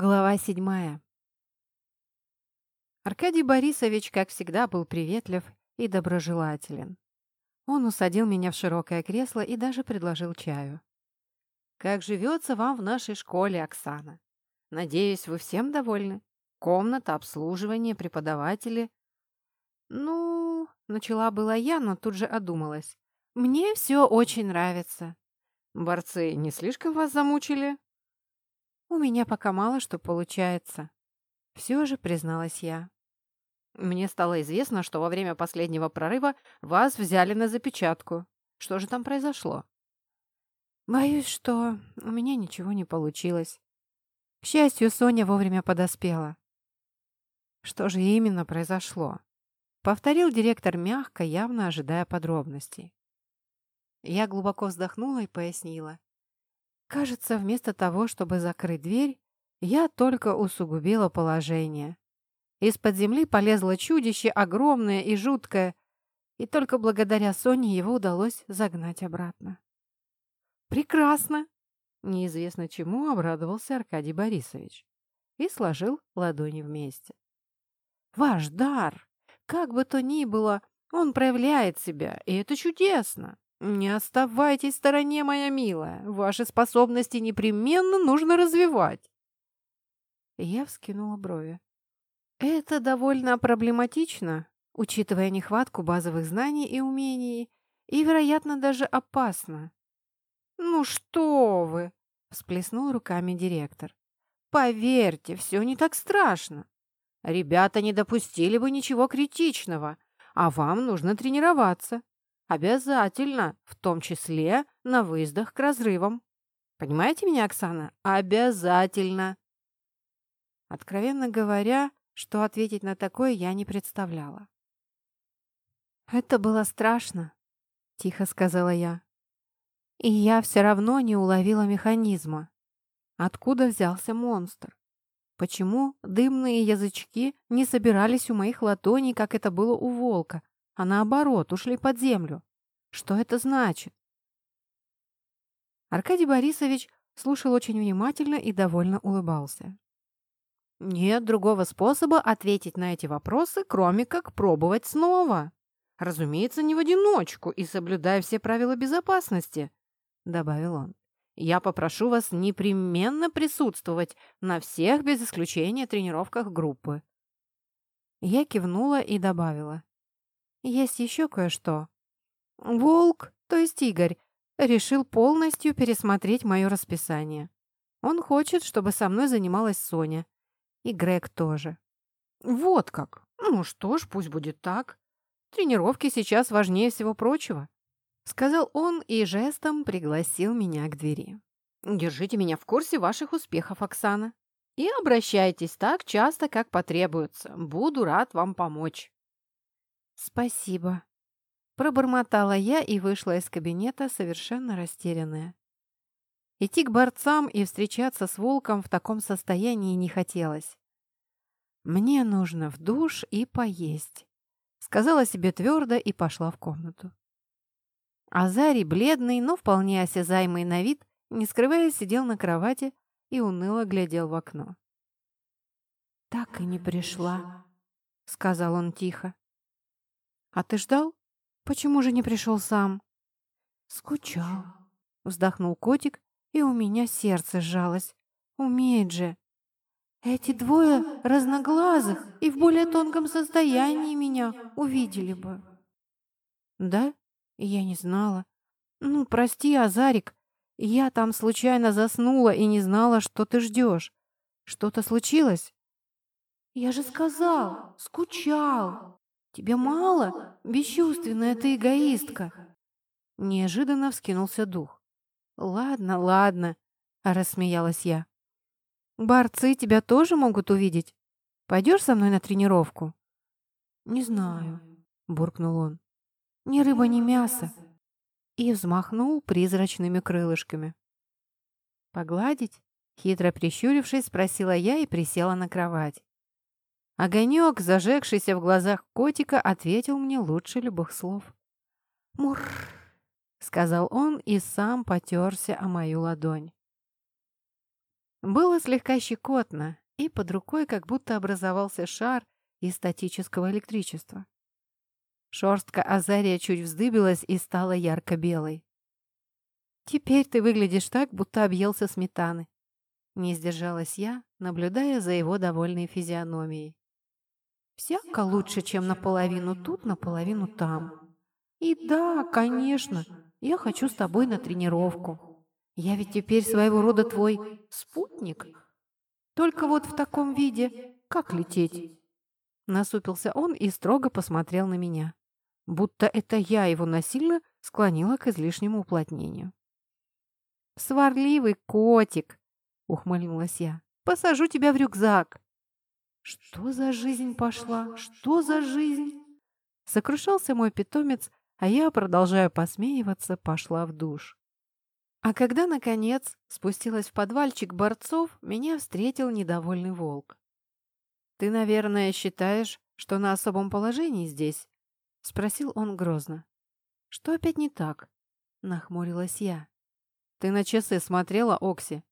Глава седьмая. Аркадий Борисович, как всегда, был приветлив и доброжелателен. Он усадил меня в широкое кресло и даже предложил чаю. «Как живется вам в нашей школе, Оксана? Надеюсь, вы всем довольны? Комната, обслуживание, преподаватели?» «Ну...» — начала была я, но тут же одумалась. «Мне все очень нравится». «Борцы не слишком вас замучили?» У меня пока мало что получается. Все же призналась я. Мне стало известно, что во время последнего прорыва вас взяли на запечатку. Что же там произошло? Боюсь, что у меня ничего не получилось. К счастью, Соня вовремя подоспела. Что же именно произошло? Повторил директор мягко, явно ожидая подробностей. Я глубоко вздохнула и пояснила. Кажется, вместо того, чтобы закрыть дверь, я только усугубила положение. Из-под земли полезло чудище, огромное и жуткое, и только благодаря Соне его удалось загнать обратно. «Прекрасно!» — неизвестно чему обрадовался Аркадий Борисович и сложил ладони вместе. «Ваш дар! Как бы то ни было, он проявляет себя, и это чудесно!» «Не оставайтесь в стороне, моя милая. Ваши способности непременно нужно развивать». Я вскинула брови. «Это довольно проблематично, учитывая нехватку базовых знаний и умений, и, вероятно, даже опасно». «Ну что вы!» — всплеснул руками директор. «Поверьте, все не так страшно. Ребята не допустили бы ничего критичного, а вам нужно тренироваться. Обязательно, в том числе на выездах к разрывам. Понимаете меня, Оксана? Обязательно. Откровенно говоря, что ответить на такое я не представляла. «Это было страшно», — тихо сказала я. И я все равно не уловила механизма. Откуда взялся монстр? Почему дымные язычки не собирались у моих ладоней, как это было у волка, а наоборот, ушли под землю. Что это значит? Аркадий Борисович слушал очень внимательно и довольно улыбался. Нет другого способа ответить на эти вопросы, кроме как пробовать снова. Разумеется, не в одиночку и соблюдая все правила безопасности, добавил он. Я попрошу вас непременно присутствовать на всех без исключения тренировках группы. Я кивнула и добавила. Есть еще кое-что. Волк, то есть Игорь, решил полностью пересмотреть мое расписание. Он хочет, чтобы со мной занималась Соня. И Грег тоже. Вот как. Ну что ж, пусть будет так. Тренировки сейчас важнее всего прочего. Сказал он и жестом пригласил меня к двери. Держите меня в курсе ваших успехов, Оксана. И обращайтесь так часто, как потребуется. Буду рад вам помочь. «Спасибо», – пробормотала я и вышла из кабинета совершенно растерянная. Идти к борцам и встречаться с волком в таком состоянии не хотелось. «Мне нужно в душ и поесть», — сказала себе твердо и пошла в комнату. Азарий, бледный, но вполне осязаемый на вид, не скрываясь, сидел на кровати и уныло глядел в окно. «Так и не пришла», — сказал он тихо. «А ты ждал? Почему же не пришел сам?» «Скучал», — вздохнул котик, и у меня сердце сжалось. «Умеет же!» «Эти двое разноглазых и в более тонком состоянии меня увидели бы». «Да? Я не знала. Ну, прости, Азарик, я там случайно заснула и не знала, что ты ждешь. Что-то случилось?» «Я же сказал, скучал!» «Тебе мало? Бесчувственная ты эгоистка!» Неожиданно вскинулся дух. «Ладно, ладно», — рассмеялась я. «Борцы тебя тоже могут увидеть? Пойдешь со мной на тренировку?» «Не знаю», — буркнул он. «Ни рыба, ни мясо». И взмахнул призрачными крылышками. «Погладить?» — хитро прищурившись, спросила я и присела на кровать. Огонек, зажегшийся в глазах котика, ответил мне лучше любых слов. «Мур!» — сказал он и сам потерся о мою ладонь. Было слегка щекотно, и под рукой как будто образовался шар из статического электричества. Шерстка Азария чуть вздыбилась и стала ярко-белой. «Теперь ты выглядишь так, будто объелся сметаны», — не сдержалась я, наблюдая за его довольной физиономией. «Всяко лучше, чем наполовину тут, наполовину там. И да, конечно, я хочу с тобой на тренировку. Я ведь теперь своего рода твой спутник. Только вот в таком виде как лететь?» Насупился он и строго посмотрел на меня будто это я его насильно склонила к излишнему уплотнению. «Сварливый котик!» — ухмыльнулась я. «Посажу тебя в рюкзак!» «Что за жизнь пошла? Что за жизнь?» Сокрушался мой питомец, а я, продолжая посмеиваться, пошла в душ. А когда, наконец, спустилась в подвальчик борцов, меня встретил недовольный волк. «Ты, наверное, считаешь, что на особом положении здесь?» — спросил он грозно. «Что опять не так?» — нахмурилась я. «Ты на часы смотрела, Окси?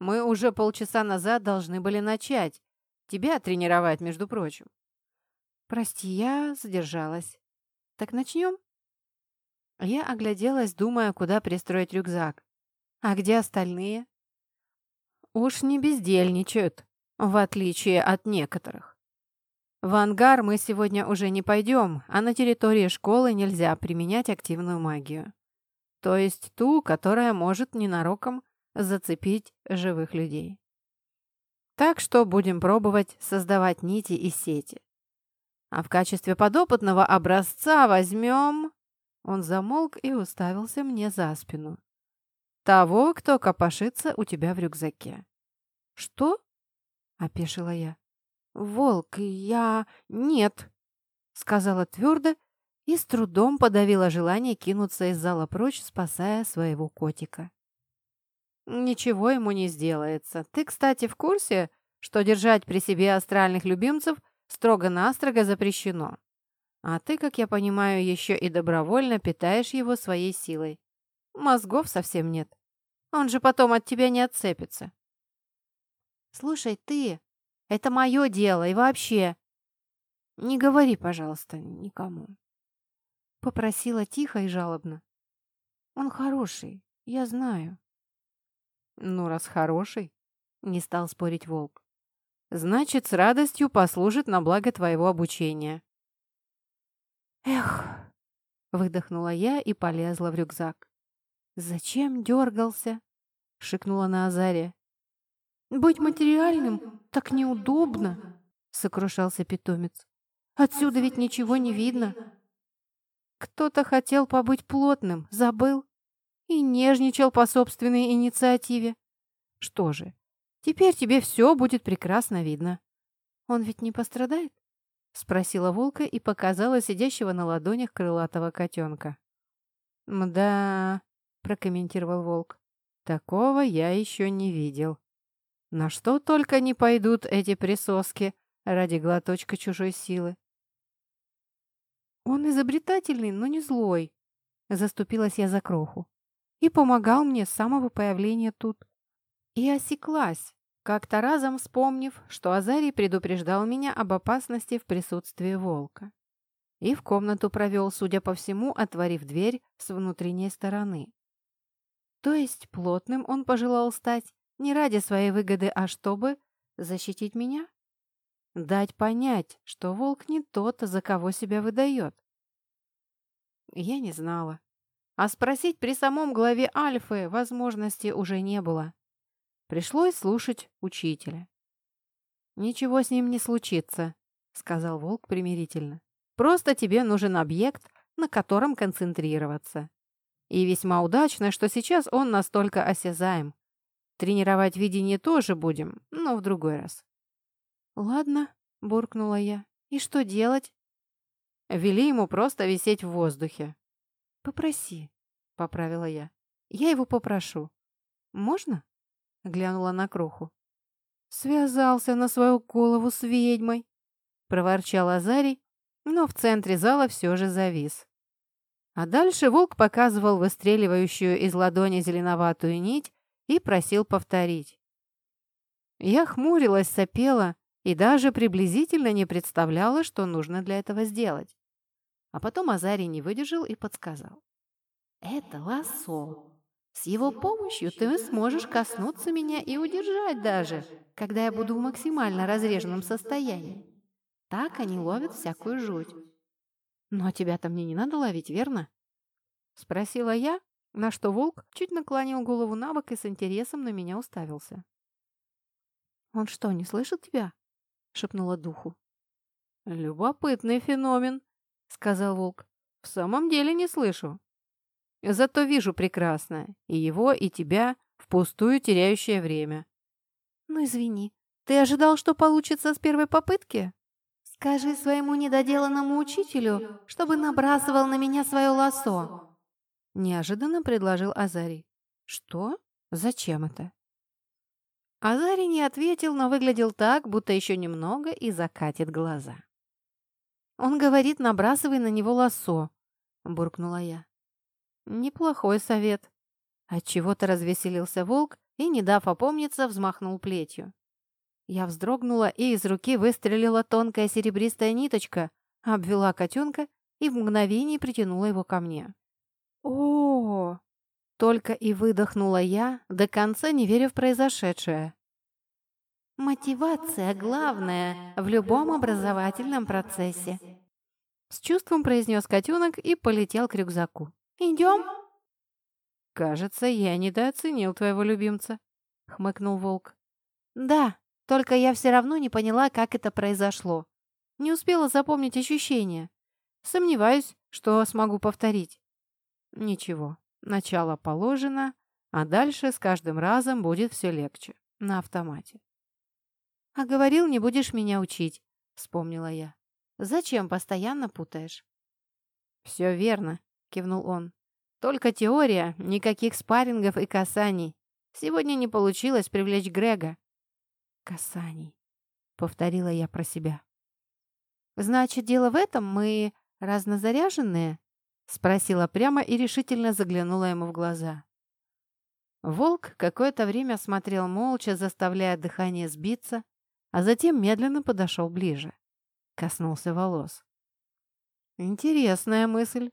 Мы уже полчаса назад должны были начать. Тебя тренировать, между прочим». «Прости, я задержалась. Так начнем?» Я огляделась, думая, куда пристроить рюкзак. «А где остальные?» «Уж не бездельничают, в отличие от некоторых. В ангар мы сегодня уже не пойдем, а на территории школы нельзя применять активную магию. То есть ту, которая может ненароком зацепить живых людей. Так что будем пробовать создавать нити и сети. А в качестве подопытного образца возьмем... Он замолк и уставился мне за спину. Того, кто копошится у тебя в рюкзаке. «Что?» — опешила я. «Волк, я... нет», — сказала твердо и с трудом подавила желание кинуться из зала прочь, спасая своего котика. «Ничего ему не сделается. Ты, кстати, в курсе, что держать при себе астральных любимцев строго-настрого запрещено? А ты, как я понимаю, еще и добровольно питаешь его своей силой. Мозгов совсем нет. Он же потом от тебя не отцепится». «Слушай, ты...» Это мое дело и вообще... Не говори, пожалуйста, никому. Попросила тихо и жалобно. Он хороший, я знаю. Ну, раз хороший, не стал спорить волк, значит, с радостью послужит на благо твоего обучения. Эх, выдохнула я и полезла в рюкзак. Зачем дергался? шикнула на Азаре. «Быть материальным так неудобно», — сокрушался питомец. «Отсюда ведь ничего не видно». Кто-то хотел побыть плотным, забыл и нежничал по собственной инициативе. Что же, теперь тебе все будет прекрасно видно. Он ведь не пострадает? Спросила волка и показала сидящего на ладонях крылатого котенка. «Мда», — прокомментировал волк, — «такого я еще не видел». На что только не пойдут эти присоски ради глоточка чужой силы. Он изобретательный, но не злой. Заступилась я за кроху. И помогал мне с самого появления тут. И осеклась, как-то разом вспомнив, что Азарий предупреждал меня об опасности в присутствии волка. И в комнату провел, судя по всему, отворив дверь с внутренней стороны. То есть плотным он пожелал стать не ради своей выгоды, а чтобы защитить меня? Дать понять, что волк не тот, за кого себя выдает. Я не знала. А спросить при самом главе Альфы возможности уже не было. Пришлось слушать учителя. «Ничего с ним не случится», — сказал волк примирительно. «Просто тебе нужен объект, на котором концентрироваться. И весьма удачно, что сейчас он настолько осязаем. Тренировать видение тоже будем, но в другой раз. «Ладно», — буркнула я. «И что делать?» Вели ему просто висеть в воздухе. «Попроси», — поправила я. «Я его попрошу». «Можно?» — глянула на кроху. «Связался на свою голову с ведьмой», — проворчал Азарий, но в центре зала все же завис. А дальше волк показывал выстреливающую из ладони зеленоватую нить, и просил повторить. Я хмурилась, сопела и даже приблизительно не представляла, что нужно для этого сделать. А потом Азарий не выдержал и подсказал. «Это лассо. С его помощью ты сможешь коснуться меня и удержать даже, когда я буду в максимально разреженном состоянии. Так они ловят всякую жуть. Но тебя-то мне не надо ловить, верно?» Спросила я, на что волк чуть наклонил голову на бок и с интересом на меня уставился. «Он что, не слышит тебя?» — шепнула духу. «Любопытный феномен», — сказал волк. «В самом деле не слышу. Зато вижу прекрасно и его, и тебя, впустую теряющее время». «Ну, извини, ты ожидал, что получится с первой попытки?» «Скажи своему недоделанному учителю, чтобы набрасывал на меня свое лосо», — неожиданно предложил Азарий. «Что? Зачем это?» Азарий не ответил, но выглядел так, будто еще немного и закатит глаза. «Он говорит, набрасывай на него лосо», — буркнула я. «Неплохой совет». Отчего-то развеселился волк и, не дав опомниться, взмахнул плетью. Я вздрогнула и из руки выстрелила тонкая серебристая ниточка, обвела котенка и в мгновение притянула его ко мне. о, только и выдохнула я, до конца не веря в произошедшее. «Мотивация главная в любом образовательном процессе», с чувством произнес котенок и полетел к рюкзаку. «Идем?» «Кажется, я недооценил твоего любимца», — хмыкнул волк. «Да, только я все равно не поняла, как это произошло. Не успела запомнить ощущения. Сомневаюсь, что смогу повторить». «Ничего, Начало положено, а дальше с каждым разом будет все легче. На автомате. «А говорил, не будешь меня учить», — вспомнила я. «Зачем постоянно путаешь?» «Все верно», — кивнул он. «Только теория, никаких спаррингов и касаний. Сегодня не получилось привлечь Грега». «Касаний», — повторила я про себя. «Значит, дело в этом, мы разнозаряженные?» Спросила прямо и решительно заглянула ему в глаза. Волк какое-то время смотрел молча, заставляя дыхание сбиться, а затем медленно подошел ближе. Коснулся волос. «Интересная мысль.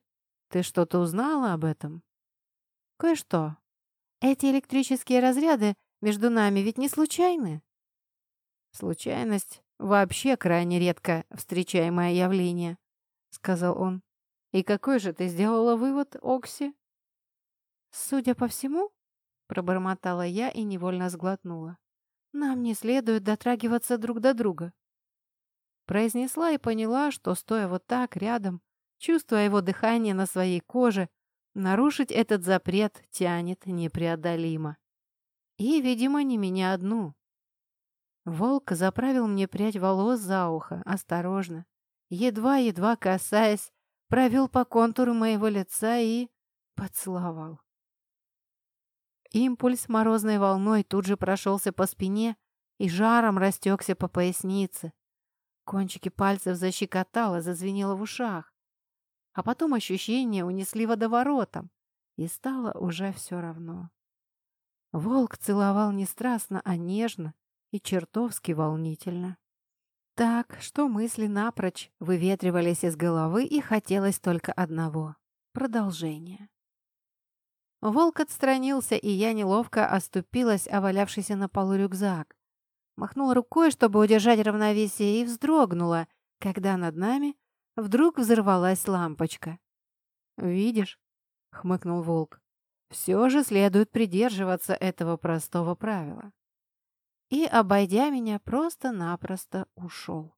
Ты что-то узнала об этом?» «Кое-что. Эти электрические разряды между нами ведь не случайны?» «Случайность — вообще крайне редко встречаемое явление», — сказал он. «И какой же ты сделала вывод, Окси?» «Судя по всему», — пробормотала я и невольно сглотнула, «нам не следует дотрагиваться друг до друга». Произнесла и поняла, что, стоя вот так рядом, чувствуя его дыхание на своей коже, нарушить этот запрет тянет непреодолимо. И, видимо, не меня одну. Волк заправил мне прядь волос за ухо, осторожно, едва-едва касаясь провел по контуру моего лица и поцеловал. Импульс морозной волной тут же прошелся по спине и жаром растекся по пояснице. Кончики пальцев защекотало, зазвенело в ушах. А потом ощущения унесли водоворотом, и стало уже все равно. Волк целовал не страстно, а нежно и чертовски волнительно. Так, что мысли напрочь выветривались из головы и хотелось только одного — продолжения. Волк отстранился, и я неловко оступилась, о на полу рюкзак. Махнула рукой, чтобы удержать равновесие, и вздрогнула, когда над нами вдруг взорвалась лампочка. «Видишь?» — хмыкнул волк. «Все же следует придерживаться этого простого правила и, обойдя меня, просто-напросто ушел.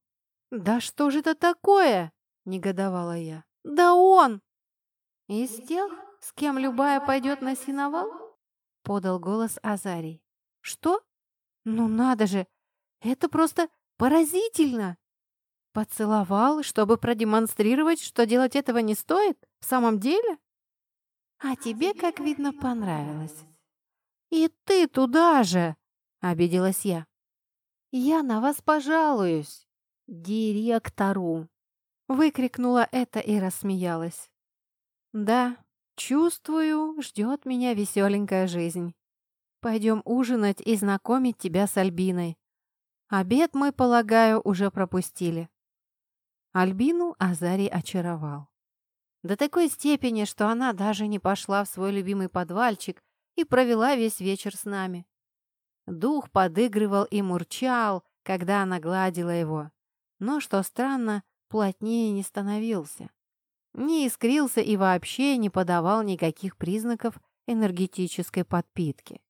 «Да что же это такое?» — негодовала я. «Да он!» «Из тех, с кем любая пойдет на синовал?» — подал голос Азарий. «Что? Ну надо же! Это просто поразительно!» «Поцеловал, чтобы продемонстрировать, что делать этого не стоит? В самом деле?» «А тебе, как видно, понравилось». «И ты туда же!» — обиделась я. «Я на вас пожалуюсь, директору!» Выкрикнула это и рассмеялась. «Да, чувствую, ждет меня веселенькая жизнь. Пойдем ужинать и знакомить тебя с Альбиной. Обед мы, полагаю, уже пропустили. Альбину Азарий очаровал. До такой степени, что она даже не пошла в свой любимый подвальчик и провела весь вечер с нами. Дух подыгрывал и мурчал, когда она гладила его, но, что странно, плотнее не становился. Не искрился и вообще не подавал никаких признаков энергетической подпитки.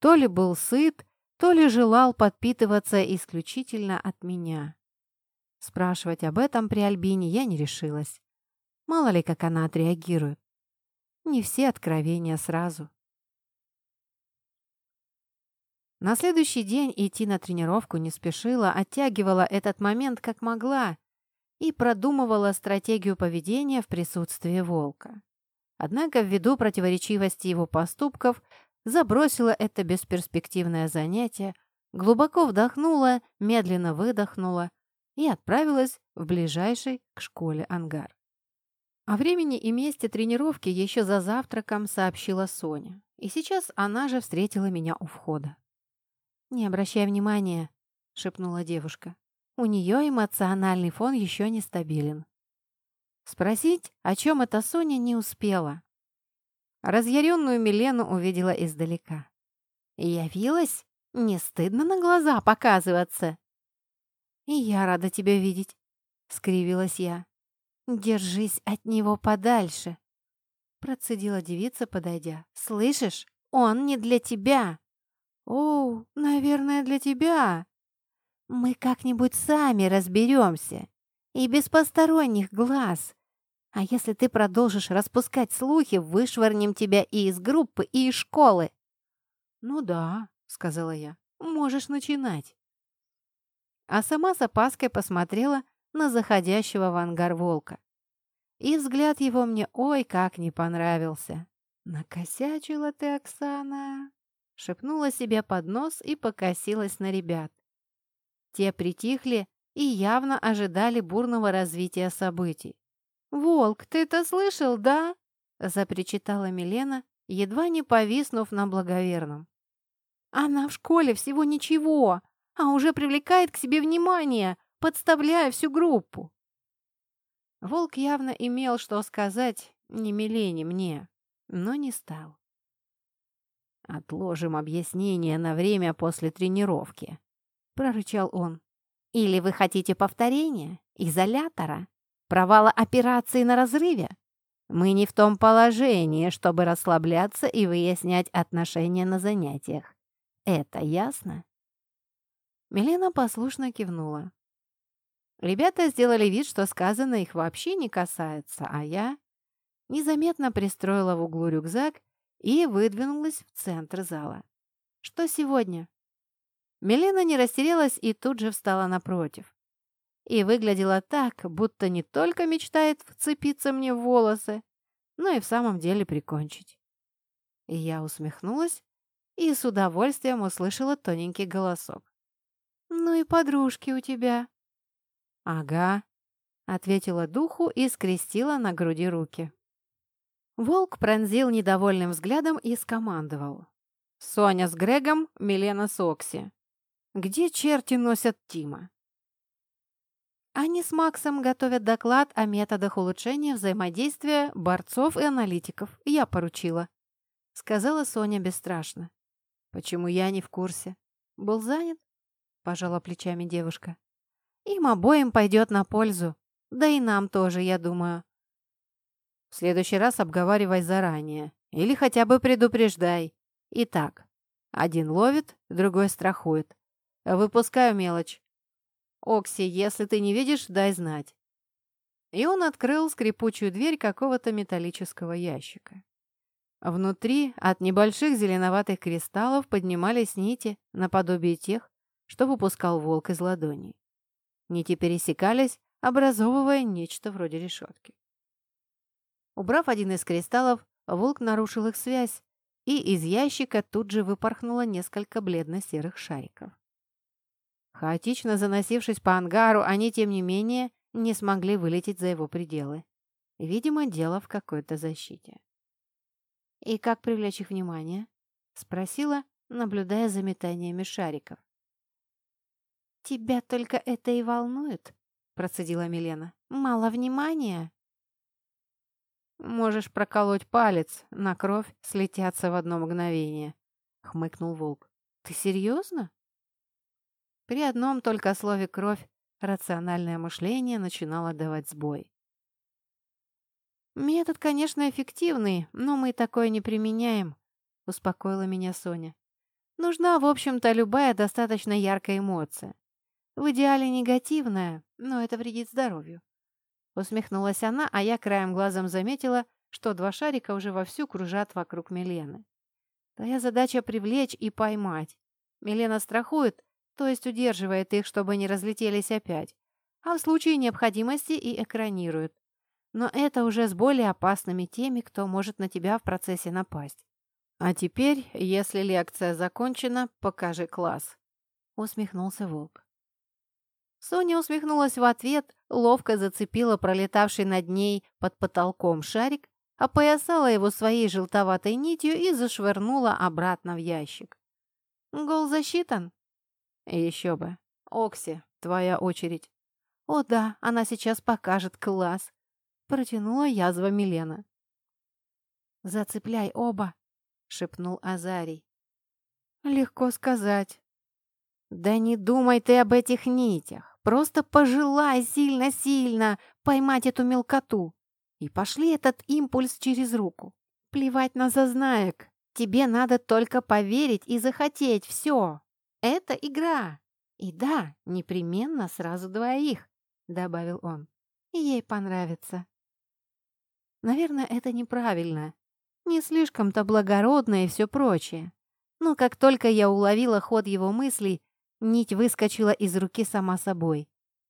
То ли был сыт, то ли желал подпитываться исключительно от меня. Спрашивать об этом при Альбине я не решилась. Мало ли, как она отреагирует. Не все откровения сразу. На следующий день идти на тренировку не спешила, оттягивала этот момент как могла и продумывала стратегию поведения в присутствии волка. Однако ввиду противоречивости его поступков забросила это бесперспективное занятие, глубоко вдохнула, медленно выдохнула и отправилась в ближайший к школе ангар. О времени и месте тренировки еще за завтраком сообщила Соня, и сейчас она же встретила меня у входа. «Не обращай внимания», — шепнула девушка. «У нее эмоциональный фон еще нестабилен». Спросить, о чем это Соня, не успела. Разъяренную Милену увидела издалека. «Явилась? Не стыдно на глаза показываться?» «И я рада тебя видеть», — скривилась я. «Держись от него подальше», — процедила девица, подойдя. «Слышишь, он не для тебя». «О, наверное, для тебя». «Мы как-нибудь сами разберемся. И без посторонних глаз. А если ты продолжишь распускать слухи, вышвырнем тебя и из группы, и из школы». «Ну да», — сказала я, — «можешь начинать». А сама с опаской посмотрела на заходящего в ангар волка. И взгляд его мне ой как не понравился. «Накосячила ты, Оксана!» Шепнула себе под нос и покосилась на ребят. Те притихли и явно ожидали бурного развития событий. «Волк, ты это слышал, да?» – запричитала Милена, едва не повиснув на благоверном. «Она в школе всего ничего, а уже привлекает к себе внимание, подставляя всю группу». Волк явно имел что сказать не Милене мне, но не стал. «Отложим объяснение на время после тренировки», — прорычал он. «Или вы хотите повторения? Изолятора?» Провала операции на разрыве? Мы не в том положении, чтобы расслабляться и выяснять отношения на занятиях. Это ясно?» Милена послушно кивнула. Ребята сделали вид, что сказано их вообще не касается, а я незаметно пристроила в углу рюкзак и выдвинулась в центр зала. «Что сегодня?» Милена не растерялась и тут же встала напротив и выглядела так, будто не только мечтает вцепиться мне в волосы, но и в самом деле прикончить. И я усмехнулась и с удовольствием услышала тоненький голосок. «Ну и подружки у тебя». «Ага», — ответила духу и скрестила на груди руки. Волк пронзил недовольным взглядом и скомандовал. «Соня с Грегом, Милена с Окси. Где черти носят Тима?» Они с Максом готовят доклад о методах улучшения взаимодействия борцов и аналитиков. Я поручила», — сказала Соня бесстрашно. «Почему я не в курсе? Был занят?» — пожала плечами девушка. «Им обоим пойдет на пользу. Да и нам тоже, я думаю». «В следующий раз обговаривай заранее. Или хотя бы предупреждай. Итак, один ловит, другой страхует. Выпускаю мелочь. «Окси, если ты не видишь, дай знать». И он открыл скрипучую дверь какого-то металлического ящика. Внутри от небольших зеленоватых кристаллов поднимались нити наподобие тех, что выпускал волк из ладони. Нити пересекались, образовывая нечто вроде решетки. Убрав один из кристаллов, волк нарушил их связь, и из ящика тут же выпорхнуло несколько бледно-серых шариков. Хаотично заносившись по ангару, они, тем не менее, не смогли вылететь за его пределы. Видимо, дело в какой-то защите. «И как привлечь их внимание?» — спросила, наблюдая за метаниями шариков. «Тебя только это и волнует?» — процедила Милена. «Мало внимания?» «Можешь проколоть палец, на кровь слетятся в одно мгновение», — хмыкнул волк. «Ты серьезно?» При одном только слове «кровь» рациональное мышление начинало давать сбой. «Метод, конечно, эффективный, но мы такое не применяем», — успокоила меня Соня. «Нужна, в общем-то, любая достаточно яркая эмоция. В идеале негативная, но это вредит здоровью. Усмехнулась она, а я краем глазом заметила, что два шарика уже вовсю кружат вокруг Милены. Твоя задача привлечь и поймать. Милена страхует, то есть удерживает их, чтобы не разлетелись опять, а в случае необходимости и экранирует. Но это уже с более опасными теми, кто может на тебя в процессе напасть. А теперь, если лекция закончена, покажи класс. Усмехнулся волк. Соня усмехнулась в ответ, ловко зацепила пролетавший над ней под потолком шарик, опоясала его своей желтоватой нитью и зашвырнула обратно в ящик. «Гол засчитан?» «Еще бы. Окси, твоя очередь». «О да, она сейчас покажет класс», — протянула язва Милена. «Зацепляй оба», — шепнул Азарий. «Легко сказать». «Да не думай ты об этих нитях. Просто пожелай сильно-сильно поймать эту мелкоту. И пошли этот импульс через руку. Плевать на зазнаек. Тебе надо только поверить и захотеть. Все. Это игра. И да, непременно сразу двоих, добавил он. Ей понравится. Наверное, это неправильно. Не слишком-то благородно и все прочее. Но как только я уловила ход его мыслей, Нить выскочила из руки сама собой.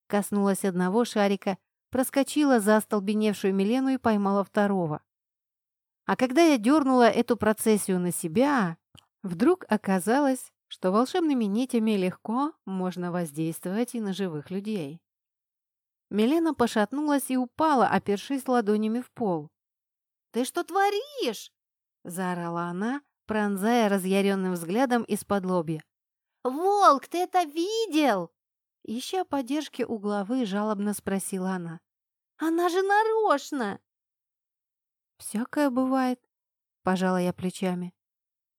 Коснулась одного шарика, проскочила за остолбеневшую Милену и поймала второго. А когда я дернула эту процессию на себя, вдруг оказалось, что волшебными нитями легко можно воздействовать и на живых людей. Милена пошатнулась и упала, опершись ладонями в пол. «Ты что творишь?» – заорала она, пронзая разъяренным взглядом из-под лобья. «Волк, ты это видел?» Ища поддержки у главы, жалобно спросила она. «Она же нарочно!» «Всякое бывает», — пожала я плечами.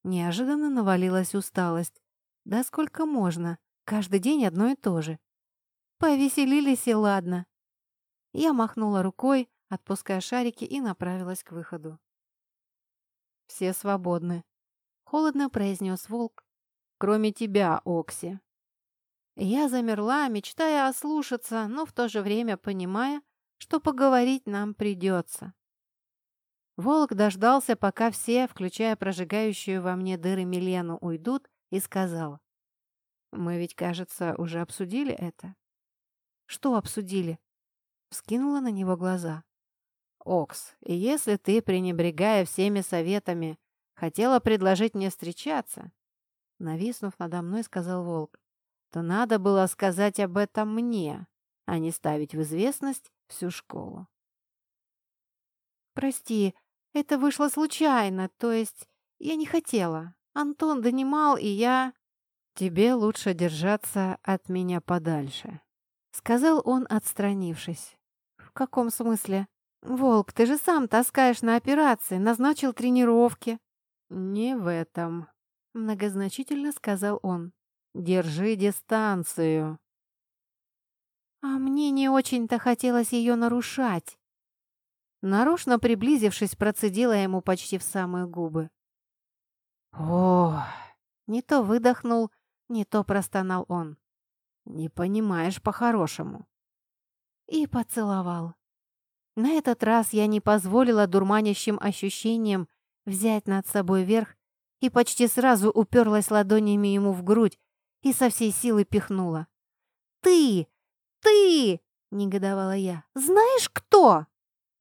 Неожиданно навалилась усталость. «Да сколько можно? Каждый день одно и то же». «Повеселились и ладно». Я махнула рукой, отпуская шарики, и направилась к выходу. «Все свободны», — холодно произнес волк, кроме тебя, Окси». Я замерла, мечтая ослушаться, но в то же время понимая, что поговорить нам придется. Волк дождался, пока все, включая прожигающую во мне дыры Милену, уйдут, и сказал. «Мы ведь, кажется, уже обсудили это». «Что обсудили?» Вскинула на него глаза. «Окс, если ты, пренебрегая всеми советами, хотела предложить мне встречаться, Нависнув надо мной, сказал волк. То надо было сказать об этом мне, а не ставить в известность всю школу. «Прости, это вышло случайно, то есть я не хотела. Антон донимал, и я...» «Тебе лучше держаться от меня подальше», — сказал он, отстранившись. «В каком смысле? Волк, ты же сам таскаешь на операции, назначил тренировки». «Не в этом», Многозначительно сказал он. «Держи дистанцию». А мне не очень-то хотелось ее нарушать. Нарочно приблизившись, процедила ему почти в самые губы. О, Не то выдохнул, не то простонал он. «Не понимаешь по-хорошему». И поцеловал. На этот раз я не позволила дурманящим ощущениям взять над собой верх и почти сразу уперлась ладонями ему в грудь и со всей силы пихнула. «Ты! Ты!» — негодовала я. «Знаешь, кто?»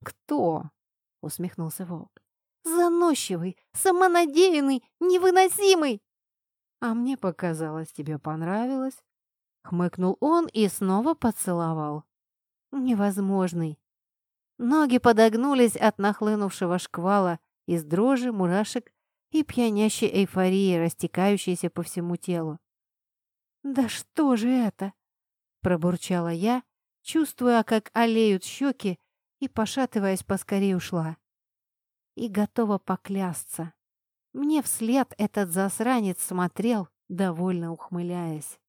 «Кто?» — усмехнулся волк. «Заносчивый, самонадеянный, невыносимый!» «А мне показалось, тебе понравилось?» Хмыкнул он и снова поцеловал. «Невозможный!» Ноги подогнулись от нахлынувшего шквала из дрожи, мурашек и пьянящей эйфории, растекающейся по всему телу. «Да что же это?» Пробурчала я, чувствуя, как олеют щеки, и, пошатываясь, поскорее ушла. И готова поклясться. Мне вслед этот засранец смотрел, довольно ухмыляясь.